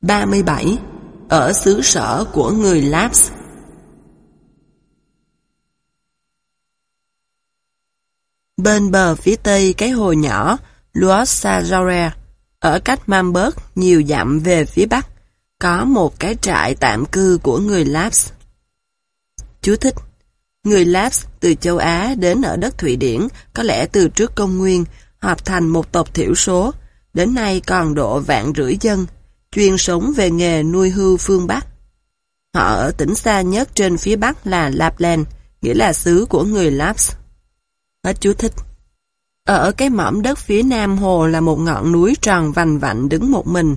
37. Ở xứ sở của người Laps Bên bờ phía tây cái hồ nhỏ Luossajore ở cách Mamberg nhiều dặm về phía bắc, có một cái trại tạm cư của người Laps. Chú thích Người Laps từ châu Á đến ở đất Thụy Điển có lẽ từ trước công nguyên, hợp thành một tộc thiểu số, đến nay còn độ vạn rưỡi dân, chuyên sống về nghề nuôi hưu phương Bắc. Họ ở tỉnh xa nhất trên phía Bắc là Lapland, nghĩa là xứ của người Laps. Hết chú thích. Ở cái mỏm đất phía nam hồ là một ngọn núi tròn vành vạnh đứng một mình.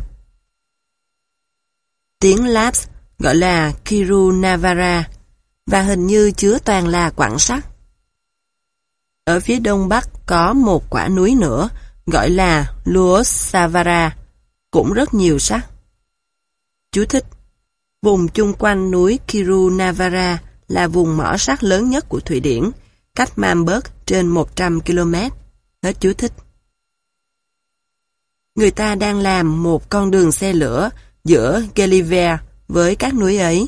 Tiếng Laps gọi là Kirunavara và hình như chứa toàn là quặng sắt. Ở phía đông bắc có một quả núi nữa gọi là Luosavara, cũng rất nhiều sắt. Chú thích Vùng chung quanh núi Kirunavara là vùng mỏ sắt lớn nhất của Thụy Điển, cách Mamberg trên 100 km. Hết chú thích. Người ta đang làm một con đường xe lửa giữa Geliver với các núi ấy.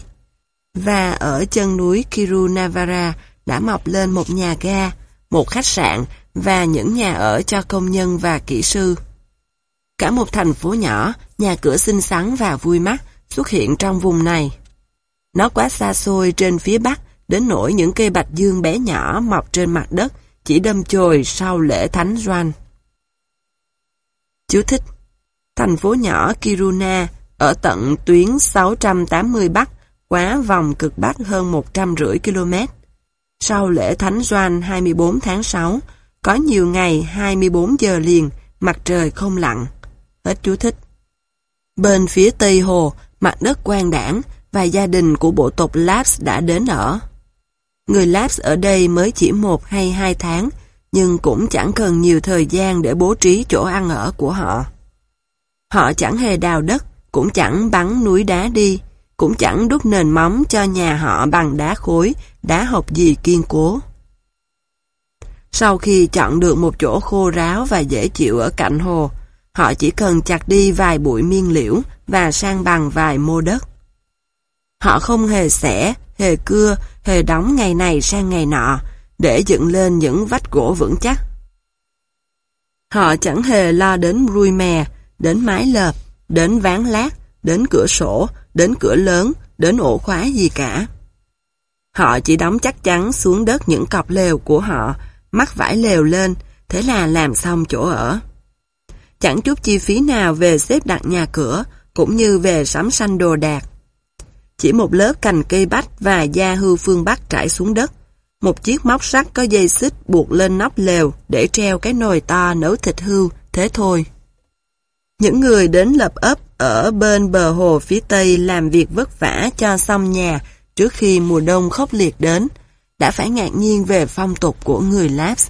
Và ở chân núi Kirunavara đã mọc lên một nhà ga, một khách sạn và những nhà ở cho công nhân và kỹ sư. Cả một thành phố nhỏ, nhà cửa xinh xắn và vui mắt xuất hiện trong vùng này. Nó quá xa xôi trên phía bắc, đến nỗi những cây bạch dương bé nhỏ mọc trên mặt đất chỉ đâm chồi sau lễ thánh Doan. Chú thích Thành phố nhỏ Kiruna ở tận tuyến 680 Bắc, quá vòng cực Bắc hơn 150 km. Sau lễ Thánh Doan 24 tháng 6, có nhiều ngày 24 giờ liền, mặt trời không lặn. Hết chú thích. Bên phía Tây Hồ, mặt đất quang đảng và gia đình của bộ tộc Laps đã đến ở. Người Laps ở đây mới chỉ một hay hai tháng, nhưng cũng chẳng cần nhiều thời gian để bố trí chỗ ăn ở của họ. Họ chẳng hề đào đất, cũng chẳng bắn núi đá đi, cũng chẳng đúc nền móng cho nhà họ bằng đá khối, đá hộp gì kiên cố. Sau khi chọn được một chỗ khô ráo và dễ chịu ở cạnh hồ, họ chỉ cần chặt đi vài bụi miên liễu và sang bằng vài mô đất. Họ không hề xẻ, hề cưa, hề đóng ngày này sang ngày nọ, để dựng lên những vách gỗ vững chắc. Họ chẳng hề lo đến rui mè, đến mái lợp, đến ván lát, đến cửa sổ, đến cửa lớn, đến ổ khóa gì cả. Họ chỉ đóng chắc chắn xuống đất những cọc lều của họ, mắc vải lều lên, thế là làm xong chỗ ở. Chẳng chút chi phí nào về xếp đặt nhà cửa, cũng như về sắm sanh đồ đạc. Chỉ một lớp cành cây bách và da hư phương Bắc trải xuống đất. Một chiếc móc sắt có dây xích buộc lên nóc lều để treo cái nồi to nấu thịt hưu, thế thôi. Những người đến lập ấp ở bên bờ hồ phía tây làm việc vất vả cho xong nhà trước khi mùa đông khốc liệt đến, đã phải ngạc nhiên về phong tục của người Laps.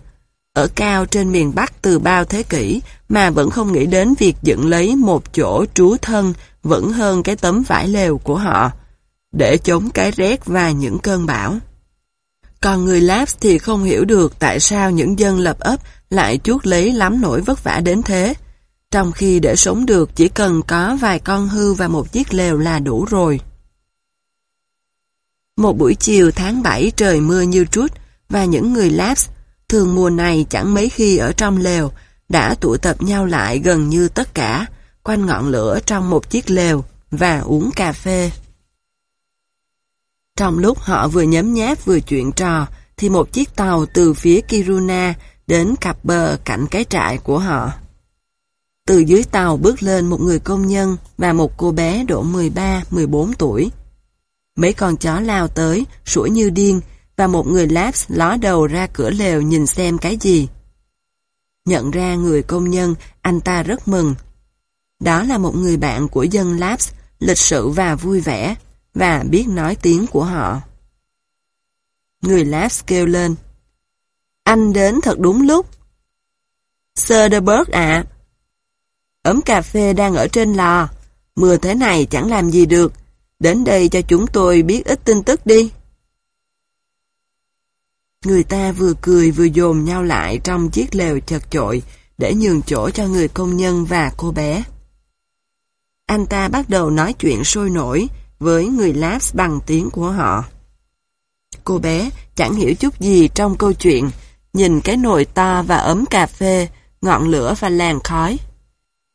Ở cao trên miền Bắc từ bao thế kỷ mà vẫn không nghĩ đến việc dựng lấy một chỗ trú thân vẫn hơn cái tấm vải lều của họ, để chống cái rét và những cơn bão. Còn người Laps thì không hiểu được tại sao những dân lập ấp lại chuốt lấy lắm nỗi vất vả đến thế, trong khi để sống được chỉ cần có vài con hư và một chiếc lều là đủ rồi. Một buổi chiều tháng 7 trời mưa như trút và những người Laps, thường mùa này chẳng mấy khi ở trong lều, đã tụ tập nhau lại gần như tất cả, quanh ngọn lửa trong một chiếc lều và uống cà phê. Trong lúc họ vừa nhấm nháp vừa chuyện trò, thì một chiếc tàu từ phía Kiruna đến cặp bờ cạnh cái trại của họ. Từ dưới tàu bước lên một người công nhân và một cô bé độ 13-14 tuổi. Mấy con chó lao tới, sủa như điên, và một người Laps ló đầu ra cửa lều nhìn xem cái gì. Nhận ra người công nhân, anh ta rất mừng. Đó là một người bạn của dân Laps, lịch sự và vui vẻ, và biết nói tiếng của họ. Người Laps kêu lên. Anh đến thật đúng lúc. Söderberg ạ. Ấm cà phê đang ở trên lò. Mưa thế này chẳng làm gì được. Đến đây cho chúng tôi biết ít tin tức đi. Người ta vừa cười vừa dồn nhau lại trong chiếc lều chật chội để nhường chỗ cho người công nhân và cô bé. anh ta bắt đầu nói chuyện sôi nổi với người Labs bằng tiếng của họ. Cô bé chẳng hiểu chút gì trong câu chuyện, nhìn cái nồi to và ấm cà phê, ngọn lửa và làn khói.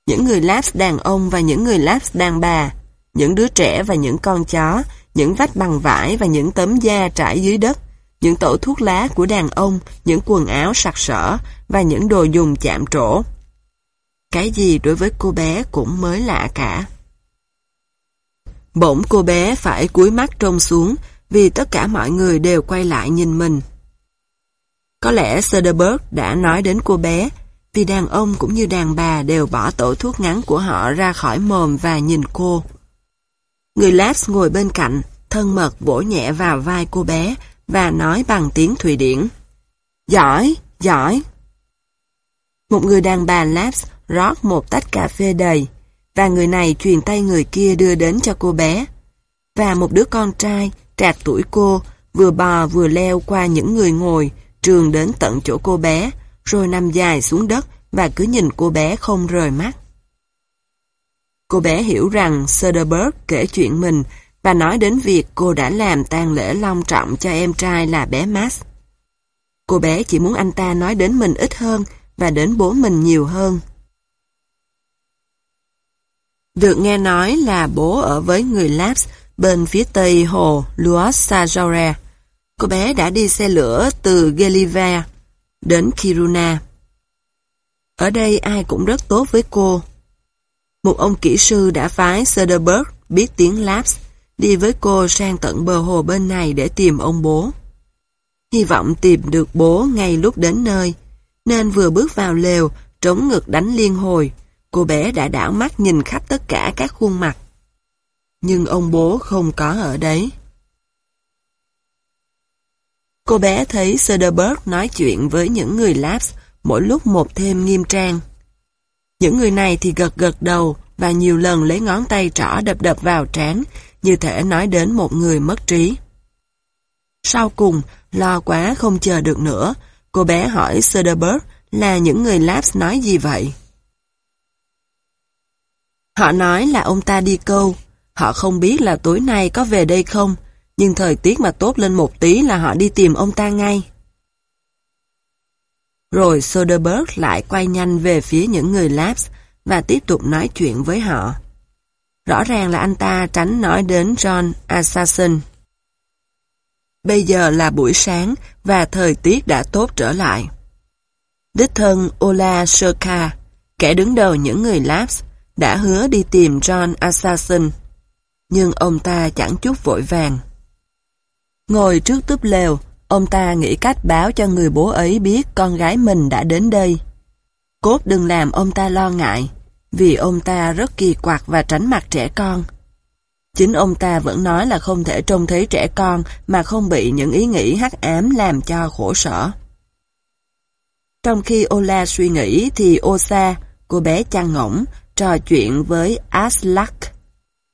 Những người Labs đàn ông và những người Labs đàn bà, những đứa trẻ và những con chó, những vách bằng vải và những tấm da trải dưới đất, những tổ thuốc lá của đàn ông, những quần áo sặc sỡ và những đồ dùng chạm trổ. Cái gì đối với cô bé cũng mới lạ cả. Bỗng cô bé phải cúi mắt trông xuống vì tất cả mọi người đều quay lại nhìn mình. Có lẽ Söderberg đã nói đến cô bé vì đàn ông cũng như đàn bà đều bỏ tổ thuốc ngắn của họ ra khỏi mồm và nhìn cô. Người Labs ngồi bên cạnh, thân mật vỗ nhẹ vào vai cô bé và nói bằng tiếng Thụy Điển. Giỏi, giỏi. Một người đàn bà Laps rót một tách cà phê đầy, và người này truyền tay người kia đưa đến cho cô bé. Và một đứa con trai, trạc tuổi cô, vừa bò vừa leo qua những người ngồi, trường đến tận chỗ cô bé, rồi nằm dài xuống đất và cứ nhìn cô bé không rời mắt. Cô bé hiểu rằng Söderberg kể chuyện mình và nói đến việc cô đã làm tang lễ long trọng cho em trai là bé Max. Cô bé chỉ muốn anh ta nói đến mình ít hơn và đến bố mình nhiều hơn. Được nghe nói là bố ở với người Laps bên phía tây hồ Luos Sajore. Cô bé đã đi xe lửa từ Geliva đến Kiruna. Ở đây ai cũng rất tốt với cô. Một ông kỹ sư đã phái Söderberg biết tiếng Laps đi với cô sang tận bờ hồ bên này để tìm ông bố. Hy vọng tìm được bố ngay lúc đến nơi, nên vừa bước vào lều, trống ngực đánh liên hồi, cô bé đã đảo mắt nhìn khắp tất cả các khuôn mặt. Nhưng ông bố không có ở đấy. Cô bé thấy Söderberg nói chuyện với những người Labs mỗi lúc một thêm nghiêm trang. Những người này thì gật gật đầu và nhiều lần lấy ngón tay trỏ đập đập vào trán, như thể nói đến một người mất trí. Sau cùng, lo quá không chờ được nữa, cô bé hỏi Söderberg là những người Labs nói gì vậy? Họ nói là ông ta đi câu, họ không biết là tối nay có về đây không, nhưng thời tiết mà tốt lên một tí là họ đi tìm ông ta ngay. Rồi Soderbergh lại quay nhanh về phía những người Labs và tiếp tục nói chuyện với họ. Rõ ràng là anh ta tránh nói đến John Assassin. Bây giờ là buổi sáng và thời tiết đã tốt trở lại. Đích thân Ola Sherka, kẻ đứng đầu những người Labs, đã hứa đi tìm John Assassin. Nhưng ông ta chẳng chút vội vàng. Ngồi trước túp lều, ông ta nghĩ cách báo cho người bố ấy biết con gái mình đã đến đây. Cốt đừng làm ông ta lo ngại, vì ông ta rất kỳ quặc và tránh mặt trẻ con. Chính ông ta vẫn nói là không thể trông thấy trẻ con mà không bị những ý nghĩ hắc ám làm cho khổ sở. Trong khi Ola suy nghĩ thì Osa, cô bé chăn ngỗng, trò chuyện với Aslak.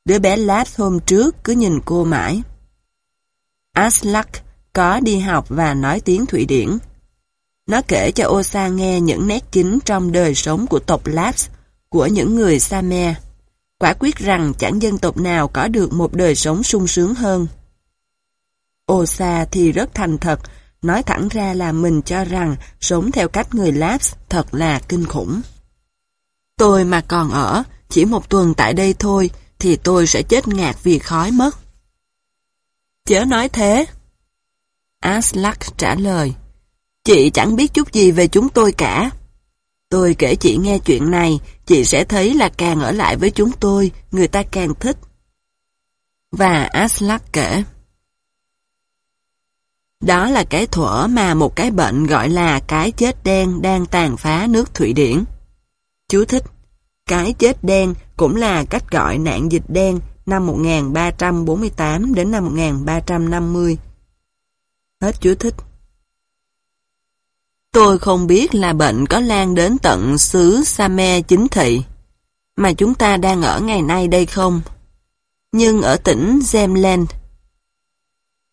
Đứa bé lát hôm trước cứ nhìn cô mãi. Aslak có đi học và nói tiếng Thụy Điển. Nó kể cho Osa nghe những nét chính trong đời sống của tộc Laps, của những người Samer. Quả quyết rằng chẳng dân tộc nào có được một đời sống sung sướng hơn. Osa thì rất thành thật, nói thẳng ra là mình cho rằng sống theo cách người Laps thật là kinh khủng. Tôi mà còn ở, chỉ một tuần tại đây thôi, thì tôi sẽ chết ngạt vì khói mất. Chớ nói thế. Aslak trả lời. Chị chẳng biết chút gì về chúng tôi cả. Tôi kể chị nghe chuyện này, chị sẽ thấy là càng ở lại với chúng tôi, người ta càng thích. Và Aslak kể. Đó là cái thuở mà một cái bệnh gọi là cái chết đen đang tàn phá nước Thụy Điển. Chú thích. Cái chết đen cũng là cách gọi nạn dịch đen năm 1348 đến năm 1350. Hết chú thích. Tôi không biết là bệnh có lan đến tận xứ Same chính thị, mà chúng ta đang ở ngày nay đây không? Nhưng ở tỉnh Zemland.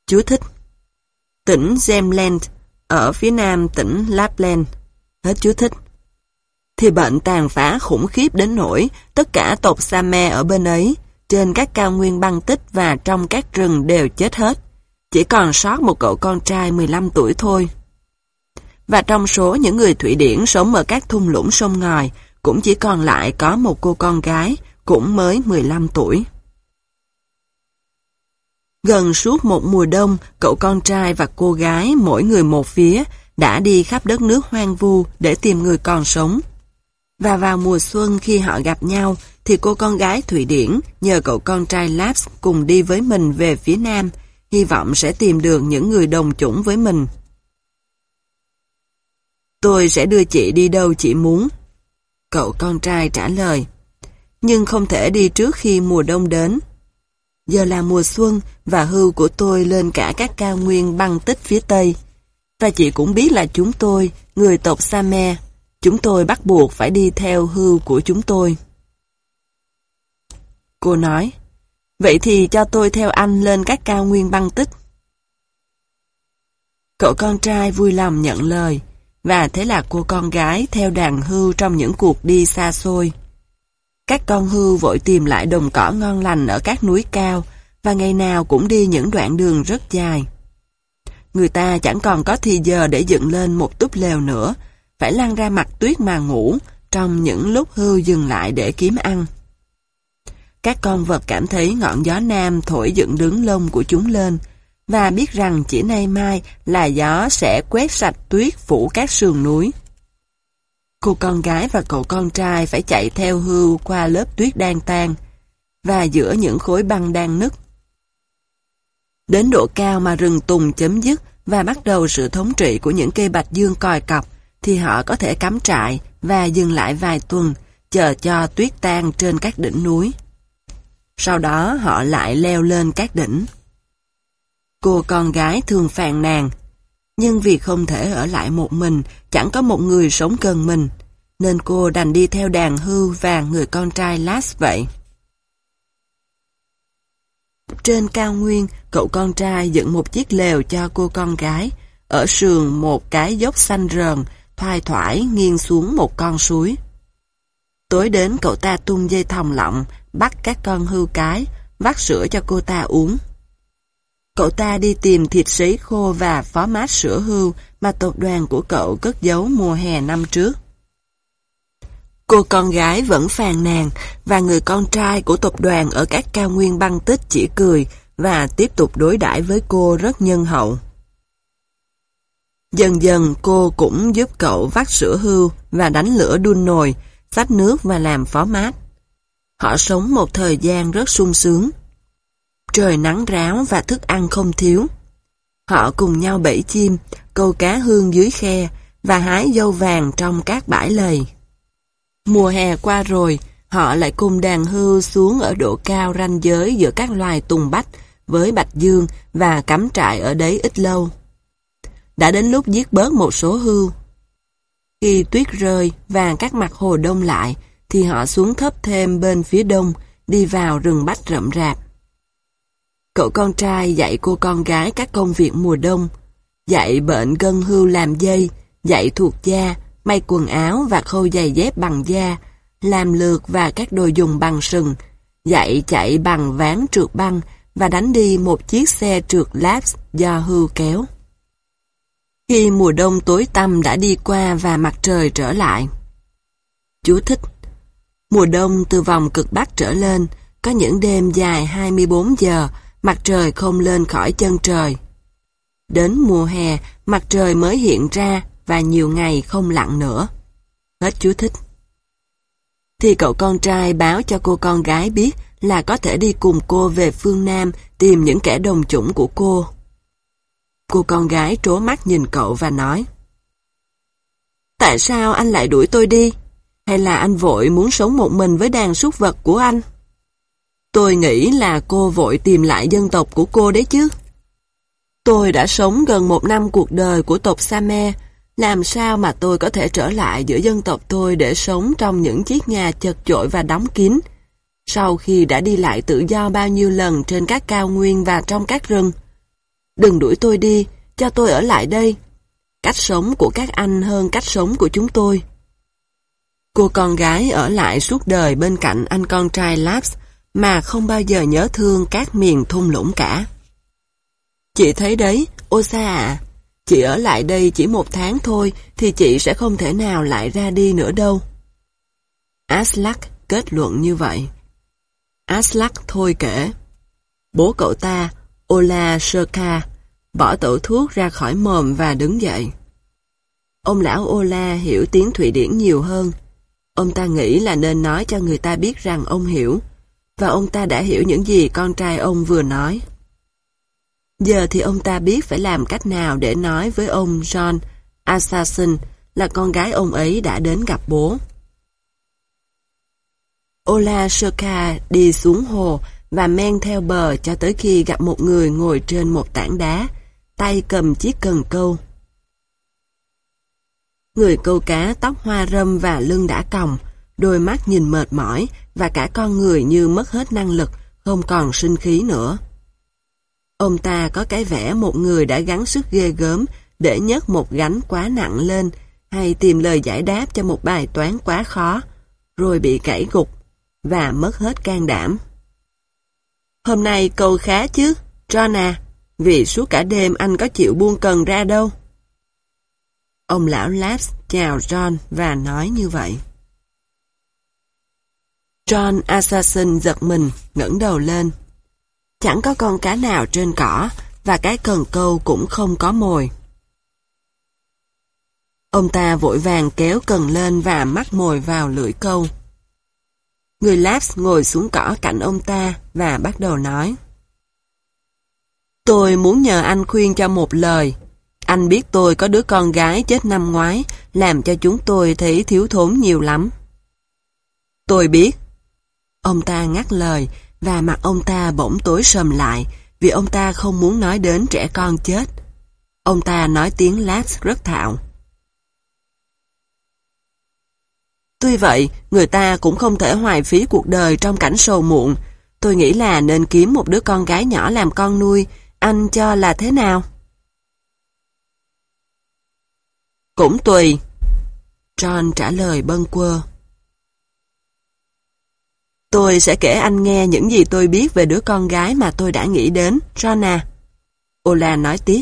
Chú thích. Tỉnh Zemland, ở phía nam tỉnh Lapland. Hết chú thích. thì bệnh tàn phá khủng khiếp đến nỗi tất cả tộc Same ở bên ấy, trên các cao nguyên băng tích và trong các rừng đều chết hết. Chỉ còn sót một cậu con trai 15 tuổi thôi. Và trong số những người Thụy Điển sống ở các thung lũng sông ngòi, cũng chỉ còn lại có một cô con gái, cũng mới 15 tuổi. Gần suốt một mùa đông, cậu con trai và cô gái mỗi người một phía đã đi khắp đất nước hoang vu để tìm người còn sống. Và vào mùa xuân khi họ gặp nhau, thì cô con gái Thụy Điển nhờ cậu con trai Laps cùng đi với mình về phía nam, hy vọng sẽ tìm được những người đồng chủng với mình. Tôi sẽ đưa chị đi đâu chị muốn. Cậu con trai trả lời. Nhưng không thể đi trước khi mùa đông đến. Giờ là mùa xuân và hưu của tôi lên cả các cao nguyên băng tích phía Tây. Và chị cũng biết là chúng tôi, người tộc Same, chúng tôi bắt buộc phải đi theo hưu của chúng tôi. Cô nói, vậy thì cho tôi theo anh lên các cao nguyên băng tích. Cậu con trai vui lòng nhận lời, và thế là cô con gái theo đàn hưu trong những cuộc đi xa xôi. Các con hưu vội tìm lại đồng cỏ ngon lành ở các núi cao, và ngày nào cũng đi những đoạn đường rất dài. Người ta chẳng còn có thì giờ để dựng lên một túp lều nữa, phải lăn ra mặt tuyết mà ngủ trong những lúc hưu dừng lại để kiếm ăn. Các con vật cảm thấy ngọn gió nam thổi dựng đứng lông của chúng lên, và biết rằng chỉ nay mai là gió sẽ quét sạch tuyết phủ các sườn núi. Cô con gái và cậu con trai phải chạy theo hưu qua lớp tuyết đang tan, và giữa những khối băng đang nứt. Đến độ cao mà rừng tùng chấm dứt và bắt đầu sự thống trị của những cây bạch dương còi cọc, thì họ có thể cắm trại và dừng lại vài tuần, chờ cho tuyết tan trên các đỉnh núi. Sau đó họ lại leo lên các đỉnh. Cô con gái thường phàn nàn, nhưng vì không thể ở lại một mình, chẳng có một người sống gần mình, nên cô đành đi theo đàn hưu và người con trai Las vậy. Trên cao nguyên, cậu con trai dựng một chiếc lều cho cô con gái, ở sườn một cái dốc xanh rờn, thoai thoải nghiêng xuống một con suối. Tối đến cậu ta tung dây thòng lọng, bắt các con hưu cái, vắt sữa cho cô ta uống. Cậu ta đi tìm thịt sấy khô và phó mát sữa hưu mà tộc đoàn của cậu cất giấu mùa hè năm trước. Cô con gái vẫn phàn nàn và người con trai của tộc đoàn ở các cao nguyên băng tích chỉ cười và tiếp tục đối đãi với cô rất nhân hậu. Dần dần cô cũng giúp cậu vắt sữa hưu và đánh lửa đun nồi, xách nước và làm phó mát. Họ sống một thời gian rất sung sướng. Trời nắng ráo và thức ăn không thiếu. Họ cùng nhau bẫy chim, câu cá hương dưới khe và hái dâu vàng trong các bãi lầy. Mùa hè qua rồi, họ lại cùng đàn hưu xuống ở độ cao ranh giới giữa các loài tùng bách với bạch dương và cắm trại ở đấy ít lâu. Đã đến lúc giết bớt một số hưu. Khi tuyết rơi và các mặt hồ đông lại, thì họ xuống thấp thêm bên phía đông, đi vào rừng bách rậm rạp. Cậu con trai dạy cô con gái các công việc mùa đông, dạy bệnh gân hưu làm dây, dạy thuộc da, may quần áo và khâu giày dép bằng da, làm lược và các đồ dùng bằng sừng, dạy chạy bằng ván trượt băng và đánh đi một chiếc xe trượt laps do hưu kéo. Khi mùa đông tối tăm đã đi qua và mặt trời trở lại. Chú thích Mùa đông từ vòng cực bắc trở lên, có những đêm dài 24 giờ, mặt trời không lên khỏi chân trời. Đến mùa hè, mặt trời mới hiện ra và nhiều ngày không lặn nữa. Hết chú thích. Thì cậu con trai báo cho cô con gái biết là có thể đi cùng cô về phương Nam tìm những kẻ đồng chủng của cô. Cô con gái trố mắt nhìn cậu và nói Tại sao anh lại đuổi tôi đi? Hay là anh vội muốn sống một mình với đàn súc vật của anh? Tôi nghĩ là cô vội tìm lại dân tộc của cô đấy chứ. Tôi đã sống gần một năm cuộc đời của tộc Same, làm sao mà tôi có thể trở lại giữa dân tộc tôi để sống trong những chiếc nhà chật chội và đóng kín, sau khi đã đi lại tự do bao nhiêu lần trên các cao nguyên và trong các rừng. Đừng đuổi tôi đi, cho tôi ở lại đây. Cách sống của các anh hơn cách sống của chúng tôi. Cô con gái ở lại suốt đời bên cạnh anh con trai Laps mà không bao giờ nhớ thương các miền thung lũng cả. Chị thấy đấy, Osa à, chị ở lại đây chỉ một tháng thôi thì chị sẽ không thể nào lại ra đi nữa đâu. Aslak kết luận như vậy. Aslak thôi kể. Bố cậu ta, Ola Sherka, bỏ tổ thuốc ra khỏi mồm và đứng dậy. Ông lão Ola hiểu tiếng Thụy Điển nhiều hơn. Ông ta nghĩ là nên nói cho người ta biết rằng ông hiểu, và ông ta đã hiểu những gì con trai ông vừa nói. Giờ thì ông ta biết phải làm cách nào để nói với ông John Assassin là con gái ông ấy đã đến gặp bố. Ola Shoka đi xuống hồ và men theo bờ cho tới khi gặp một người ngồi trên một tảng đá, tay cầm chiếc cần câu. Người câu cá tóc hoa râm và lưng đã còng, đôi mắt nhìn mệt mỏi và cả con người như mất hết năng lực, không còn sinh khí nữa. Ông ta có cái vẻ một người đã gắng sức ghê gớm để nhấc một gánh quá nặng lên hay tìm lời giải đáp cho một bài toán quá khó, rồi bị cãi gục và mất hết can đảm. Hôm nay câu khá chứ, John à, vì suốt cả đêm anh có chịu buông cần ra đâu. Ông lão Labs chào John và nói như vậy. John Assassin giật mình, ngẩng đầu lên. Chẳng có con cá nào trên cỏ, và cái cần câu cũng không có mồi. Ông ta vội vàng kéo cần lên và mắc mồi vào lưỡi câu. Người Laps ngồi xuống cỏ cạnh ông ta và bắt đầu nói. Tôi muốn nhờ anh khuyên cho một lời. Anh biết tôi có đứa con gái chết năm ngoái, làm cho chúng tôi thấy thiếu thốn nhiều lắm. Tôi biết. Ông ta ngắt lời, và mặt ông ta bỗng tối sầm lại, vì ông ta không muốn nói đến trẻ con chết. Ông ta nói tiếng Laps rất thạo. Tuy vậy, người ta cũng không thể hoài phí cuộc đời trong cảnh sầu muộn. Tôi nghĩ là nên kiếm một đứa con gái nhỏ làm con nuôi. Anh cho là thế nào? Cũng tùy. John trả lời bâng quơ. Tôi sẽ kể anh nghe những gì tôi biết về đứa con gái mà tôi đã nghĩ đến, Jonna. Ola nói tiếp.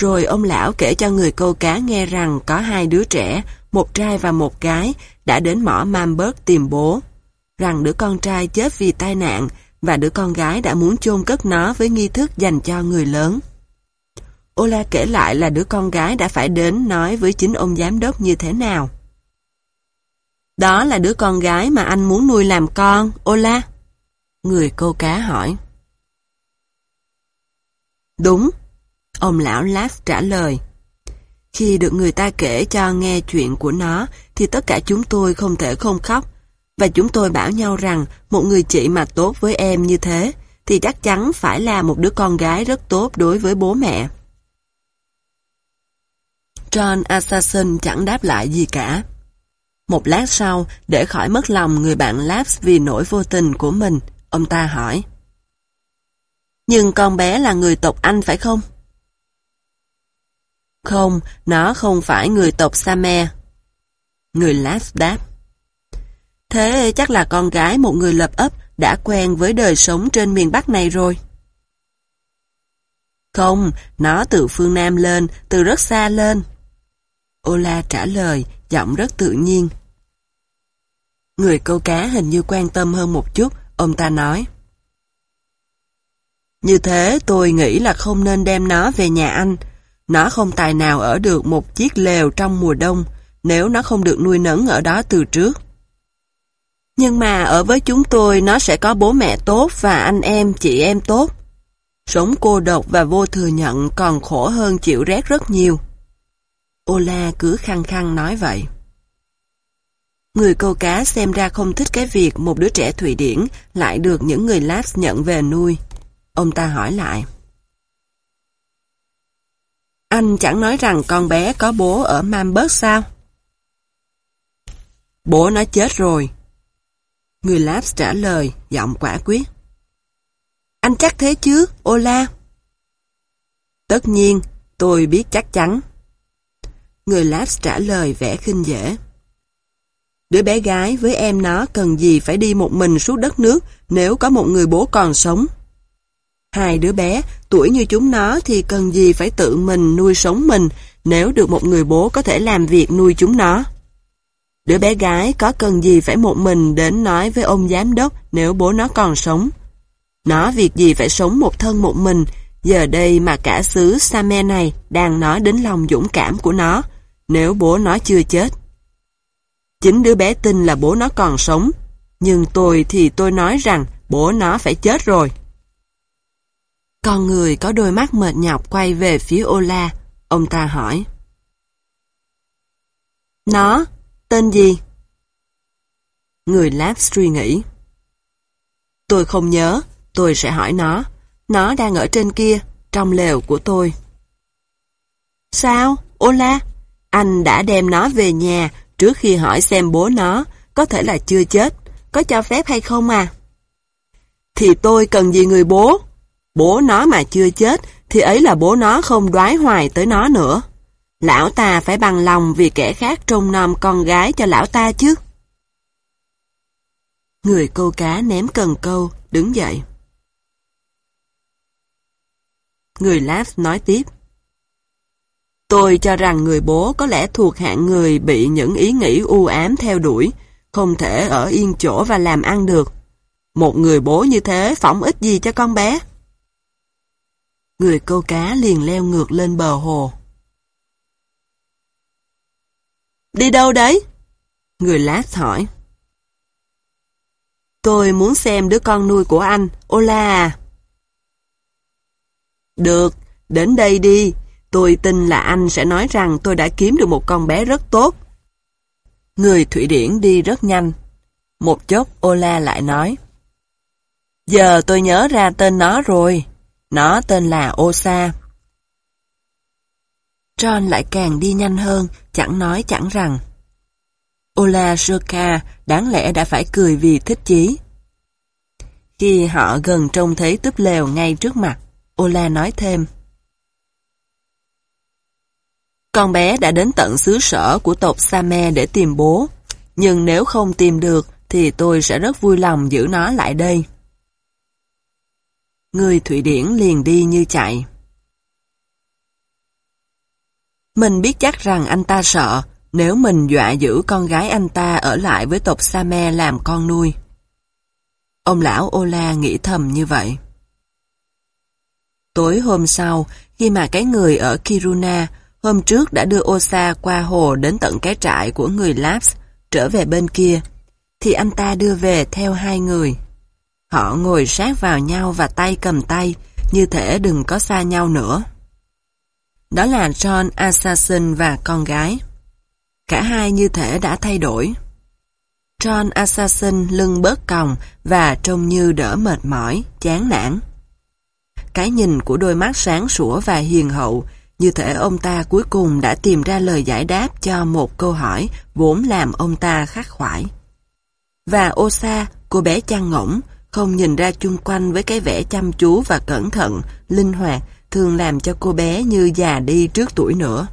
Rồi ông lão kể cho người câu cá nghe rằng có hai đứa trẻ, một trai và một gái, đã đến mỏ Mamberg tìm bố. Rằng đứa con trai chết vì tai nạn và đứa con gái đã muốn chôn cất nó với nghi thức dành cho người lớn. Ola kể lại là đứa con gái đã phải đến nói với chính ông giám đốc như thế nào. Đó là đứa con gái mà anh muốn nuôi làm con, Ola. Người cô cá hỏi. Đúng, ông lão Laugh trả lời. Khi được người ta kể cho nghe chuyện của nó, thì tất cả chúng tôi không thể không khóc. Và chúng tôi bảo nhau rằng một người chị mà tốt với em như thế, thì chắc chắn phải là một đứa con gái rất tốt đối với bố mẹ. John Assassin chẳng đáp lại gì cả. Một lát sau, để khỏi mất lòng người bạn Labs vì nỗi vô tình của mình, ông ta hỏi. Nhưng con bé là người tộc Anh phải không? Không, nó không phải người tộc Samer. Người Labs đáp. Thế chắc là con gái một người lập ấp đã quen với đời sống trên miền Bắc này rồi. Không, nó từ phương Nam lên, từ rất xa lên. Ola trả lời, giọng rất tự nhiên. Người câu cá hình như quan tâm hơn một chút, ông ta nói. Như thế tôi nghĩ là không nên đem nó về nhà anh. Nó không tài nào ở được một chiếc lều trong mùa đông nếu nó không được nuôi nấng ở đó từ trước. Nhưng mà ở với chúng tôi nó sẽ có bố mẹ tốt và anh em, chị em tốt. Sống cô độc và vô thừa nhận còn khổ hơn chịu rét rất nhiều. Ola cứ khăng khăng nói vậy. Người câu cá xem ra không thích cái việc một đứa trẻ Thụy Điển lại được những người Laps nhận về nuôi. Ông ta hỏi lại. Anh chẳng nói rằng con bé có bố ở Mamberg sao? Bố nó chết rồi. Người Laps trả lời, giọng quả quyết. Anh chắc thế chứ, Ola? Tất nhiên, tôi biết chắc chắn. Người Laps trả lời vẻ khinh dễ. Đứa bé gái với em nó cần gì phải đi một mình suốt đất nước nếu có một người bố còn sống. Hai đứa bé, tuổi như chúng nó thì cần gì phải tự mình nuôi sống mình nếu được một người bố có thể làm việc nuôi chúng nó. Đứa bé gái có cần gì phải một mình đến nói với ông giám đốc nếu bố nó còn sống. Nó việc gì phải sống một thân một mình, giờ đây mà cả xứ Same này đang nói đến lòng dũng cảm của nó, nếu bố nó chưa chết. Chính đứa bé tin là bố nó còn sống, nhưng tôi thì tôi nói rằng bố nó phải chết rồi. Con người có đôi mắt mệt nhọc quay về phía Ola, ông ta hỏi. Nó, tên gì? Người láp suy nghĩ. Tôi không nhớ, tôi sẽ hỏi nó. Nó đang ở trên kia, trong lều của tôi. Sao, Ola? Anh đã đem nó về nhà trước khi hỏi xem bố nó có thể là chưa chết, có cho phép hay không à? Thì tôi cần gì người bố? Bố nó mà chưa chết thì ấy là bố nó không đoái hoài tới nó nữa. Lão ta phải bằng lòng vì kẻ khác trông nom con gái cho lão ta chứ. Người câu cá ném cần câu, đứng dậy. Người Laugh nói tiếp. Tôi cho rằng người bố có lẽ thuộc hạng người bị những ý nghĩ u ám theo đuổi, không thể ở yên chỗ và làm ăn được. Một người bố như thế phỏng ích gì cho con bé? Người câu cá liền leo ngược lên bờ hồ. Đi đâu đấy? Người lát hỏi. Tôi muốn xem đứa con nuôi của anh, Ola à. Được, đến đây đi. Tôi tin là anh sẽ nói rằng tôi đã kiếm được một con bé rất tốt. Người Thụy Điển đi rất nhanh. Một chốc Ola lại nói. Giờ tôi nhớ ra tên nó rồi. Nó tên là Osa. John lại càng đi nhanh hơn, chẳng nói chẳng rằng. Ola Shoka đáng lẽ đã phải cười vì thích chí. Khi họ gần trông thấy túp lều ngay trước mặt, Ola nói thêm. Con bé đã đến tận xứ sở của tộc Same để tìm bố, nhưng nếu không tìm được thì tôi sẽ rất vui lòng giữ nó lại đây. Người Thụy Điển liền đi như chạy. Mình biết chắc rằng anh ta sợ nếu mình dọa giữ con gái anh ta ở lại với tộc Same làm con nuôi. Ông lão Ola nghĩ thầm như vậy. Tối hôm sau, khi mà cái người ở Kiruna hôm trước đã đưa Osa qua hồ đến tận cái trại của người Laps trở về bên kia, thì anh ta đưa về theo hai người. Họ ngồi sát vào nhau và tay cầm tay, như thể đừng có xa nhau nữa. Đó là John Assassin và con gái. Cả hai như thể đã thay đổi. John Assassin lưng bớt còng và trông như đỡ mệt mỏi, chán nản. Cái nhìn của đôi mắt sáng sủa và hiền hậu, như thể ông ta cuối cùng đã tìm ra lời giải đáp cho một câu hỏi vốn làm ông ta khắc khoải. Và Osa, cô bé chăn ngỗng, không nhìn ra chung quanh với cái vẻ chăm chú và cẩn thận, linh hoạt, thường làm cho cô bé như già đi trước tuổi nữa.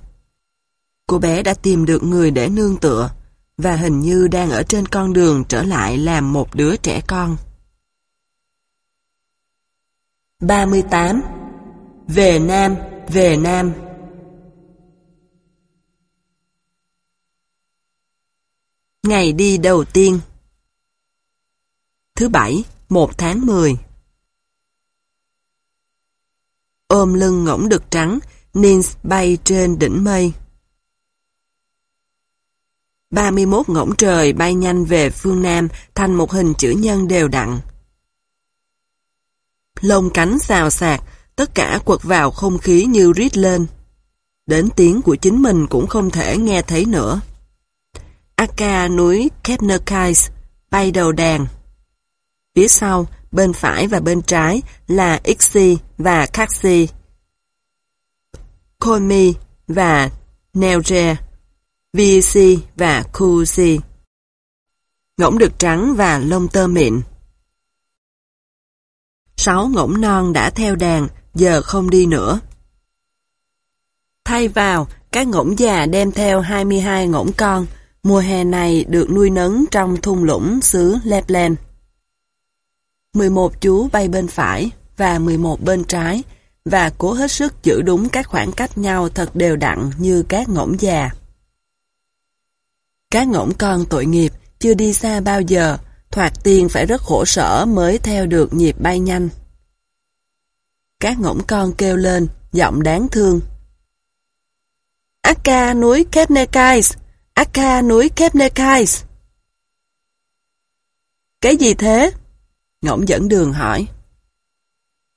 Cô bé đã tìm được người để nương tựa, và hình như đang ở trên con đường trở lại làm một đứa trẻ con. 38. Về Nam, về Nam Ngày đi đầu tiên Thứ bảy, 1 tháng 10 Ôm lưng ngỗng đực trắng, Nins bay trên đỉnh mây. 31 ngỗng trời bay nhanh về phương Nam thành một hình chữ nhân đều đặn. Lông cánh xào xạc, tất cả quật vào không khí như rít lên. Đến tiếng của chính mình cũng không thể nghe thấy nữa. Aka núi Kebnerkais bay đầu đàn. Phía sau, bên phải và bên trái là Ixi và Kaxi, Komi và neure VC và kusi Ngỗng đực trắng và lông tơ mịn. Sáu ngỗng non đã theo đàn, giờ không đi nữa. Thay vào, các ngỗng già đem theo 22 ngỗng con, Mùa hè này được nuôi nấng trong thung lũng xứ Lapland. 11 chú bay bên phải và 11 bên trái và cố hết sức giữ đúng các khoảng cách nhau thật đều đặn như các ngỗng già. Các ngỗng con tội nghiệp chưa đi xa bao giờ, thoạt tiên phải rất khổ sở mới theo được nhịp bay nhanh. Các ngỗng con kêu lên, giọng đáng thương. Akka núi Kebnekais, Akka núi Kebnekais. Cái gì thế? Ngỗng dẫn đường hỏi.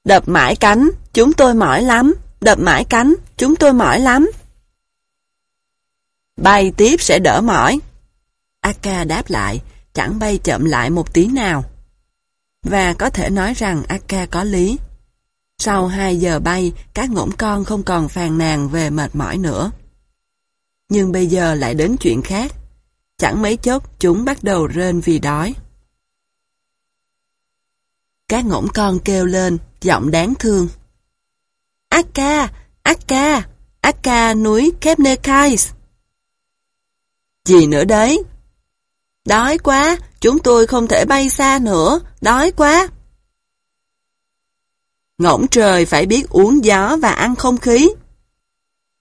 Đập mãi cánh, chúng tôi mỏi lắm, đập mãi cánh, chúng tôi mỏi lắm. Bay tiếp sẽ đỡ mỏi. Akka đáp lại, chẳng bay chậm lại một tí nào. Và có thể nói rằng Akka có lý. Sau 2 giờ bay, các ngỗng con không còn phàn nàn về mệt mỏi nữa. Nhưng bây giờ lại đến chuyện khác. Chẳng mấy chốc chúng bắt đầu rên vì đói. Các ngỗng con kêu lên, giọng đáng thương. Akka, Akka, Akka núi Kebnekaise. Gì nữa đấy? Đói quá, chúng tôi không thể bay xa nữa, đói quá. Ngỗng trời phải biết uống gió và ăn không khí.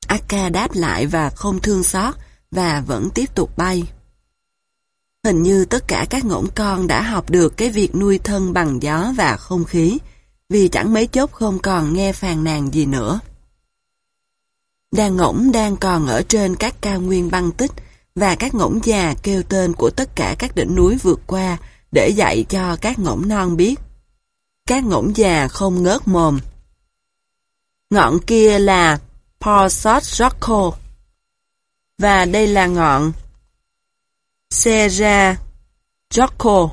Akka đáp lại và không thương xót và vẫn tiếp tục bay. Hình như tất cả các ngỗng con đã học được cái việc nuôi thân bằng gió và không khí, vì chẳng mấy chốc không còn nghe phàn nàn gì nữa. Đàn ngỗng đang còn ở trên các cao nguyên băng tích, và các ngỗng già kêu tên của tất cả các đỉnh núi vượt qua để dạy cho các ngỗng non biết. Các ngỗng già không ngớt mồm. Ngọn kia là Porsot Rocco. Và đây là ngọn Serra Rocco.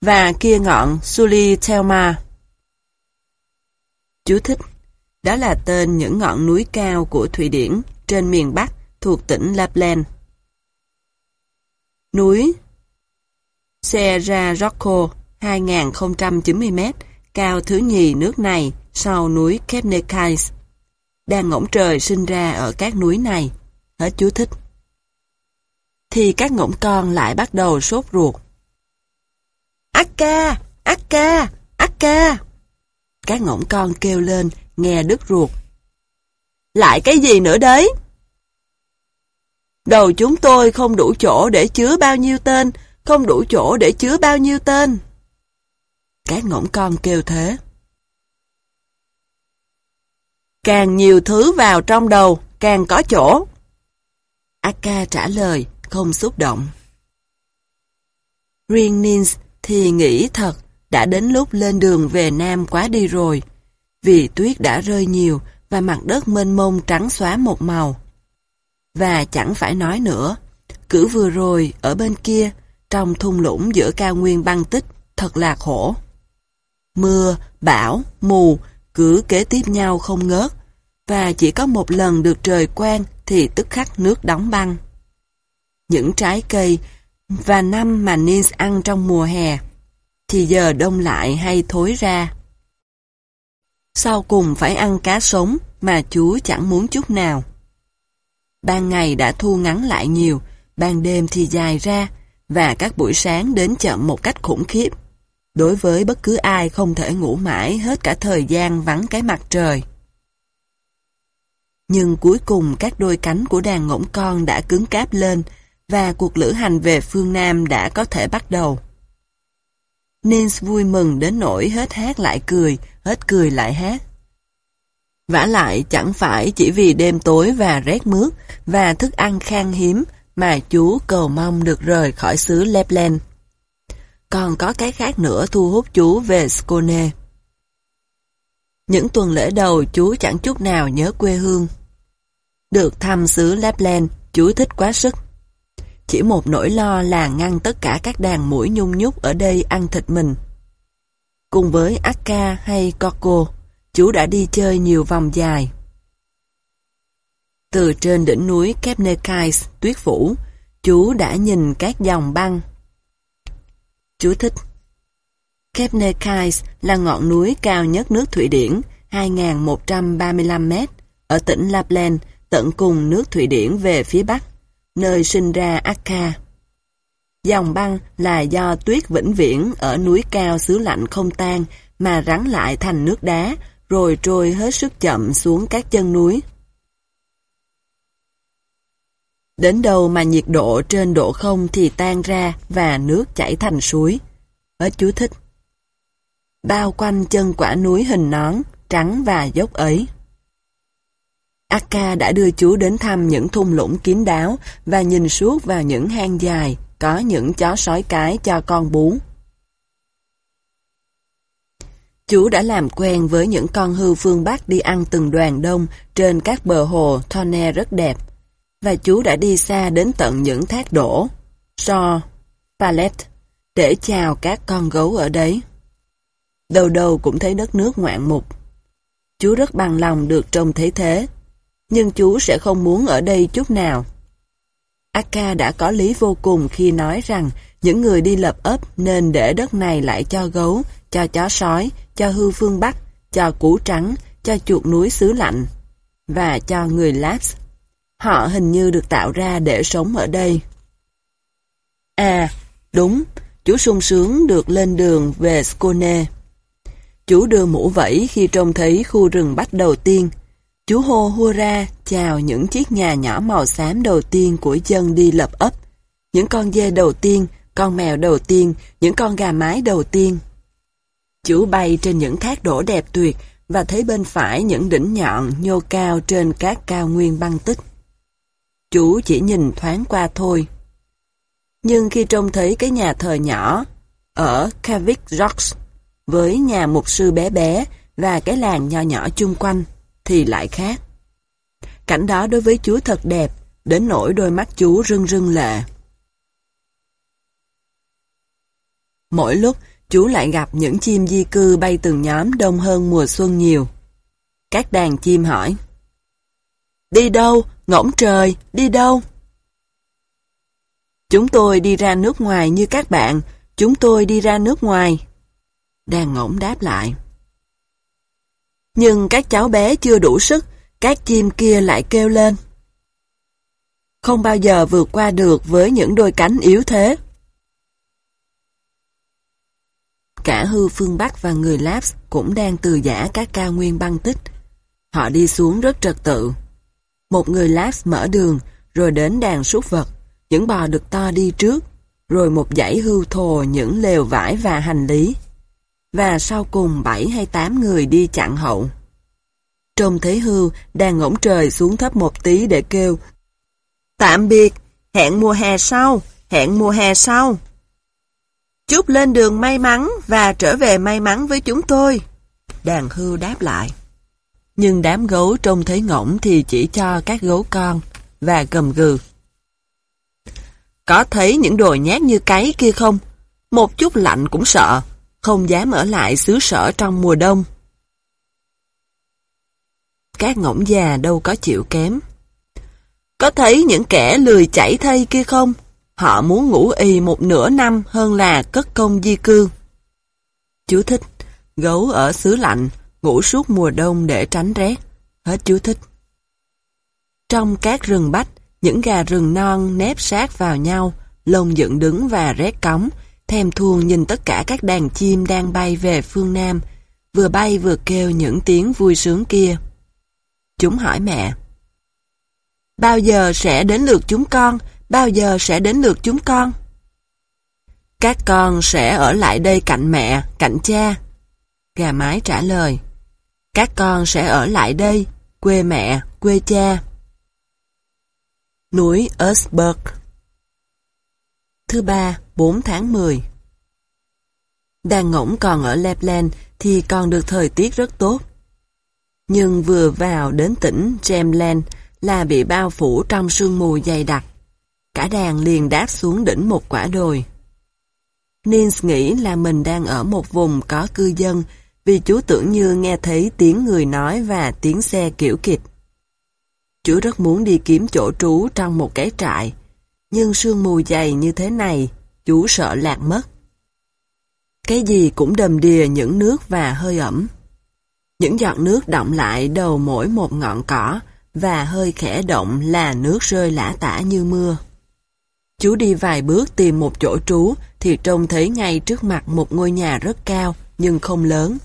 Và kia ngọn Suli Telma. Chú thích. Đó là tên những ngọn núi cao của Thụy Điển trên miền Bắc thuộc tỉnh Lapland. Núi Serra Rocco 2090m, cao thứ nhì nước này sau núi Kebnekaise. Đang ngỗng trời sinh ra ở các núi này. Hết chú thích. Thì các ngỗng con lại bắt đầu sốt ruột. Akka! Akka! Akka! Các ngỗng con kêu lên, nghe đứt ruột. Lại cái gì nữa đấy? Đầu chúng tôi không đủ chỗ để chứa bao nhiêu tên, không đủ chỗ để chứa bao nhiêu tên cái ngỗng con kêu thế. Càng nhiều thứ vào trong đầu, càng có chỗ. Akka trả lời, không xúc động. Riêng Nins thì nghĩ thật, đã đến lúc lên đường về Nam quá đi rồi. Vì tuyết đã rơi nhiều và mặt đất mênh mông trắng xóa một màu. Và chẳng phải nói nữa, cử vừa rồi ở bên kia, trong thung lũng giữa cao nguyên băng tích, thật là khổ. Mưa, bão, mù, cứ kế tiếp nhau không ngớt, và chỉ có một lần được trời quang thì tức khắc nước đóng băng. Những trái cây và năm mà Nils ăn trong mùa hè, thì giờ đông lại hay thối ra. Sau cùng phải ăn cá sống mà chú chẳng muốn chút nào. Ban ngày đã thu ngắn lại nhiều, ban đêm thì dài ra, và các buổi sáng đến chậm một cách khủng khiếp. Đối với bất cứ ai không thể ngủ mãi hết cả thời gian vắng cái mặt trời. Nhưng cuối cùng các đôi cánh của đàn ngỗng con đã cứng cáp lên và cuộc lữ hành về phương Nam đã có thể bắt đầu. Nins vui mừng đến nỗi hết hát lại cười, hết cười lại hát vả lại chẳng phải chỉ vì đêm tối và rét mướt và thức ăn khan hiếm mà chú cầu mong được rời khỏi xứ Lapland. Còn có cái khác nữa thu hút chú về Skone. Những tuần lễ đầu chú chẳng chút nào nhớ quê hương. Được thăm xứ Lapland, chú thích quá sức. Chỉ một nỗi lo là ngăn tất cả các đàn mũi nhung nhúc ở đây ăn thịt mình. Cùng với Akka hay Coco, chú đã đi chơi nhiều vòng dài. Từ trên đỉnh núi Kebnekaise, tuyết phủ, chú đã nhìn các dòng băng. Chú thích Kebnekaise là ngọn núi cao nhất nước Thụy Điển, 2.135 mét, ở tỉnh Lapland, tận cùng nước Thụy Điển về phía bắc, nơi sinh ra Akka. Dòng băng là do tuyết vĩnh viễn ở núi cao xứ lạnh không tan mà rắn lại thành nước đá, rồi trôi hết sức chậm xuống các chân núi. Đến đâu mà nhiệt độ trên độ không thì tan ra và nước chảy thành suối. Hết chú thích. Bao quanh chân quả núi hình nón, trắng và dốc ấy. Akka đã đưa chú đến thăm những thung lũng kín đáo và nhìn suốt vào những hang dài, có những chó sói cái cho con bú. Chú đã làm quen với những con hươu phương Bắc đi ăn từng đoàn đông trên các bờ hồ Thone rất đẹp. Và chú đã đi xa đến tận những thác đổ, So, Palette, để chào các con gấu ở đấy. Đầu đầu cũng thấy đất nước ngoạn mục. Chú rất bằng lòng được trông thấy thế, nhưng chú sẽ không muốn ở đây chút nào. Aka đã có lý vô cùng khi nói rằng những người đi lập ấp nên để đất này lại cho gấu, cho chó sói, cho hư phương Bắc, cho củ trắng, cho chuột núi xứ lạnh và cho người Laps. Họ hình như được tạo ra để sống ở đây. À, đúng, chú sung sướng được lên đường về Skone. Chú đưa mũ vẫy khi trông thấy khu rừng bách đầu tiên. Chú hô hua ra chào những chiếc nhà nhỏ màu xám đầu tiên của dân đi lập ấp. Những con dê đầu tiên, con mèo đầu tiên, những con gà mái đầu tiên. Chú bay trên những thác đổ đẹp tuyệt và thấy bên phải những đỉnh nhọn nhô cao trên các cao nguyên băng tích. Chú chỉ nhìn thoáng qua thôi. Nhưng khi trông thấy cái nhà thờ nhỏ ở Cavic Rocks với nhà mục sư bé bé và cái làng nho nhỏ chung quanh thì lại khác. Cảnh đó đối với chú thật đẹp, đến nỗi đôi mắt chú rưng rưng lệ. Mỗi lúc, chú lại gặp những chim di cư bay từng nhóm đông hơn mùa xuân nhiều. Các đàn chim hỏi, Đi đâu? Ngỗng trời, đi đâu? Chúng tôi đi ra nước ngoài như các bạn, chúng tôi đi ra nước ngoài. Đàn ngỗng đáp lại. Nhưng các cháu bé chưa đủ sức, các chim kia lại kêu lên. Không bao giờ vượt qua được với những đôi cánh yếu thế. Cả hư phương Bắc và người Laps cũng đang từ giả các cao nguyên băng tích. Họ đi xuống rất trật tự. Một người Laps mở đường, rồi đến đàn súc vật, những bò được to đi trước, rồi một dãy hưu thồ những lều vải và hành lý. Và sau cùng bảy hay tám người đi chặn hậu. Trông thấy hưu đang ngỗng trời xuống thấp một tí để kêu Tạm biệt, hẹn mùa hè sau, hẹn mùa hè sau. Chúc lên đường may mắn và trở về may mắn với chúng tôi. Đàn hưu đáp lại. Nhưng đám gấu trông thấy ngỗng thì chỉ cho các gấu con và gầm gừ. Có thấy những đồ nhát như cái kia không? Một chút lạnh cũng sợ, không dám ở lại xứ sở trong mùa đông. Các ngỗng già đâu có chịu kém. Có thấy những kẻ lười chảy thây kia không? Họ muốn ngủ y một nửa năm hơn là cất công di cư. Chú thích, gấu ở xứ lạnh, ngủ suốt mùa đông để tránh rét. Hết chú thích. Trong các rừng bách, những gà rừng non nép sát vào nhau, lông dựng đứng và rét cống, thèm thuồng nhìn tất cả các đàn chim đang bay về phương Nam, vừa bay vừa kêu những tiếng vui sướng kia. Chúng hỏi mẹ. Bao giờ sẽ đến lượt chúng con? Bao giờ sẽ đến lượt chúng con? Các con sẽ ở lại đây cạnh mẹ, cạnh cha. Gà mái trả lời. Các con sẽ ở lại đây, quê mẹ, quê cha. Núi Earthberg Thứ ba, 4 tháng 10 Đàn ngỗng còn ở Lapland thì còn được thời tiết rất tốt. Nhưng vừa vào đến tỉnh Gemland là bị bao phủ trong sương mù dày đặc. Cả đàn liền đáp xuống đỉnh một quả đồi. Nils nghĩ là mình đang ở một vùng có cư dân vì chú tưởng như nghe thấy tiếng người nói và tiếng xe kiểu kịch. Chú rất muốn đi kiếm chỗ trú trong một cái trại, nhưng sương mù dày như thế này, chú sợ lạc mất. Cái gì cũng đầm đìa những nước và hơi ẩm. Những giọt nước động lại đầu mỗi một ngọn cỏ và hơi khẽ động là nước rơi lã tả như mưa. Chú đi vài bước tìm một chỗ trú thì trông thấy ngay trước mặt một ngôi nhà rất cao nhưng không lớn.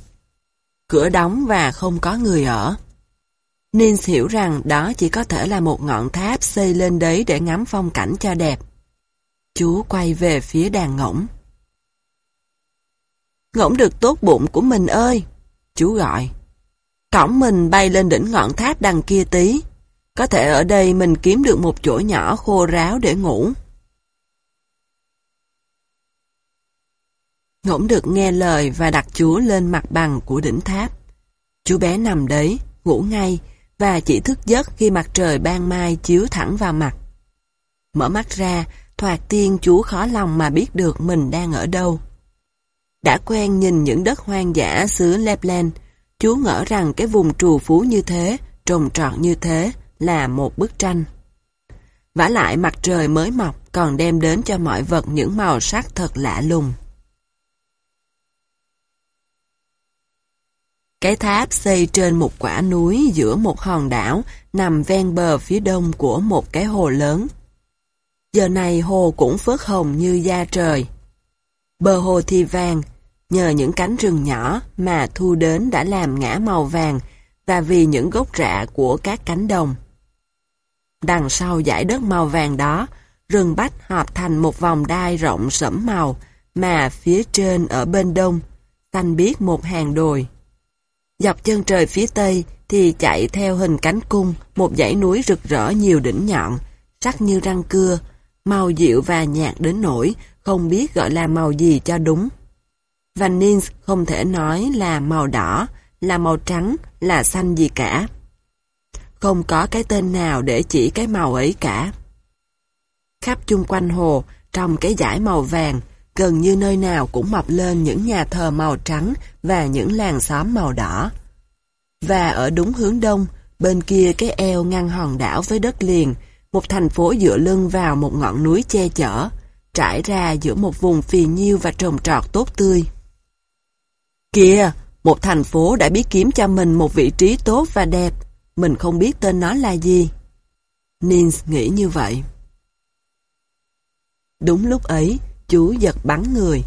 Cửa đóng và không có người ở. Nins hiểu rằng đó chỉ có thể là một ngọn tháp xây lên đấy để ngắm phong cảnh cho đẹp. Chú quay về phía đàn ngỗng. Ngỗng được tốt bụng của mình ơi! Chú gọi. Cổng mình bay lên đỉnh ngọn tháp đằng kia tí. Có thể ở đây mình kiếm được một chỗ nhỏ khô ráo để ngủ. Ngỗng được nghe lời và đặt chúa lên mặt bằng của đỉnh tháp. Chú bé nằm đấy, ngủ ngay, và chỉ thức giấc khi mặt trời ban mai chiếu thẳng vào mặt. Mở mắt ra, thoạt tiên chú khó lòng mà biết được mình đang ở đâu. Đã quen nhìn những đất hoang dã xứ Lapland, chú ngỡ rằng cái vùng trù phú như thế, trồng trọt như thế, là một bức tranh. vả lại mặt trời mới mọc còn đem đến cho mọi vật những màu sắc thật lạ lùng. Cái tháp xây trên một quả núi giữa một hòn đảo nằm ven bờ phía đông của một cái hồ lớn. Giờ này hồ cũng phớt hồng như da trời. Bờ hồ thì vàng, nhờ những cánh rừng nhỏ mà thu đến đã làm ngã màu vàng và vì những gốc rạ của các cánh đồng. Đằng sau dải đất màu vàng đó, rừng bách hợp thành một vòng đai rộng sẫm màu mà phía trên ở bên đông, xanh biếc một hàng đồi. Dọc chân trời phía tây thì chạy theo hình cánh cung một dãy núi rực rỡ nhiều đỉnh nhọn, sắc như răng cưa, màu dịu và nhạt đến nỗi không biết gọi là màu gì cho đúng. Van Nins không thể nói là màu đỏ, là màu trắng, là xanh gì cả. Không có cái tên nào để chỉ cái màu ấy cả. Khắp chung quanh hồ, trong cái dải màu vàng, gần như nơi nào cũng mọc lên những nhà thờ màu trắng và những làng xóm màu đỏ. Và ở đúng hướng đông, bên kia cái eo ngăn hòn đảo với đất liền, một thành phố dựa lưng vào một ngọn núi che chở, trải ra giữa một vùng phì nhiêu và trồng trọt tốt tươi. Kìa, một thành phố đã biết kiếm cho mình một vị trí tốt và đẹp, mình không biết tên nó là gì. Nins nghĩ như vậy. Đúng lúc ấy, chú giật bắn người.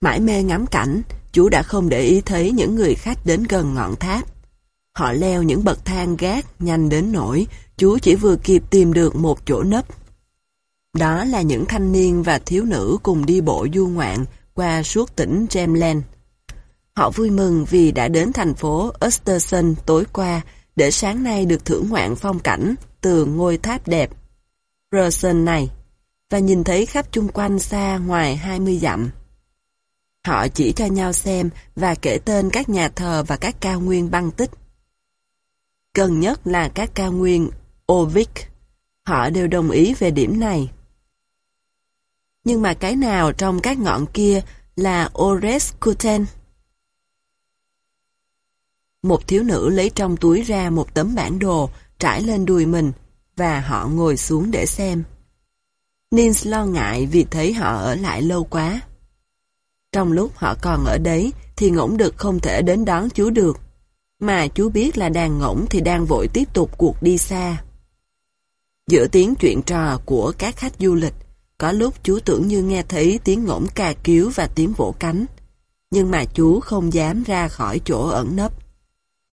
Mãi mê ngắm cảnh, chú đã không để ý thấy những người khách đến gần ngọn tháp. Họ leo những bậc thang gác nhanh đến nỗi chú chỉ vừa kịp tìm được một chỗ nấp. Đó là những thanh niên và thiếu nữ cùng đi bộ du ngoạn qua suốt tỉnh Gemland. Họ vui mừng vì đã đến thành phố Östersund tối qua để sáng nay được thưởng ngoạn phong cảnh từ ngôi tháp đẹp Person này và nhìn thấy khắp chung quanh xa ngoài 20 dặm. Họ chỉ cho nhau xem và kể tên các nhà thờ và các cao nguyên băng tích. Gần nhất là các cao nguyên Ovik. Họ đều đồng ý về điểm này. Nhưng mà cái nào trong các ngọn kia là Oreskuten? Một thiếu nữ lấy trong túi ra một tấm bản đồ, trải lên đùi mình và họ ngồi xuống để xem. Nils lo ngại vì thấy họ ở lại lâu quá. Trong lúc họ còn ở đấy thì ngỗng được không thể đến đón chú được. Mà chú biết là đàn ngỗng thì đang vội tiếp tục cuộc đi xa. Giữa tiếng chuyện trò của các khách du lịch, có lúc chú tưởng như nghe thấy tiếng ngỗng cà cứu và tiếng vỗ cánh. Nhưng mà chú không dám ra khỏi chỗ ẩn nấp.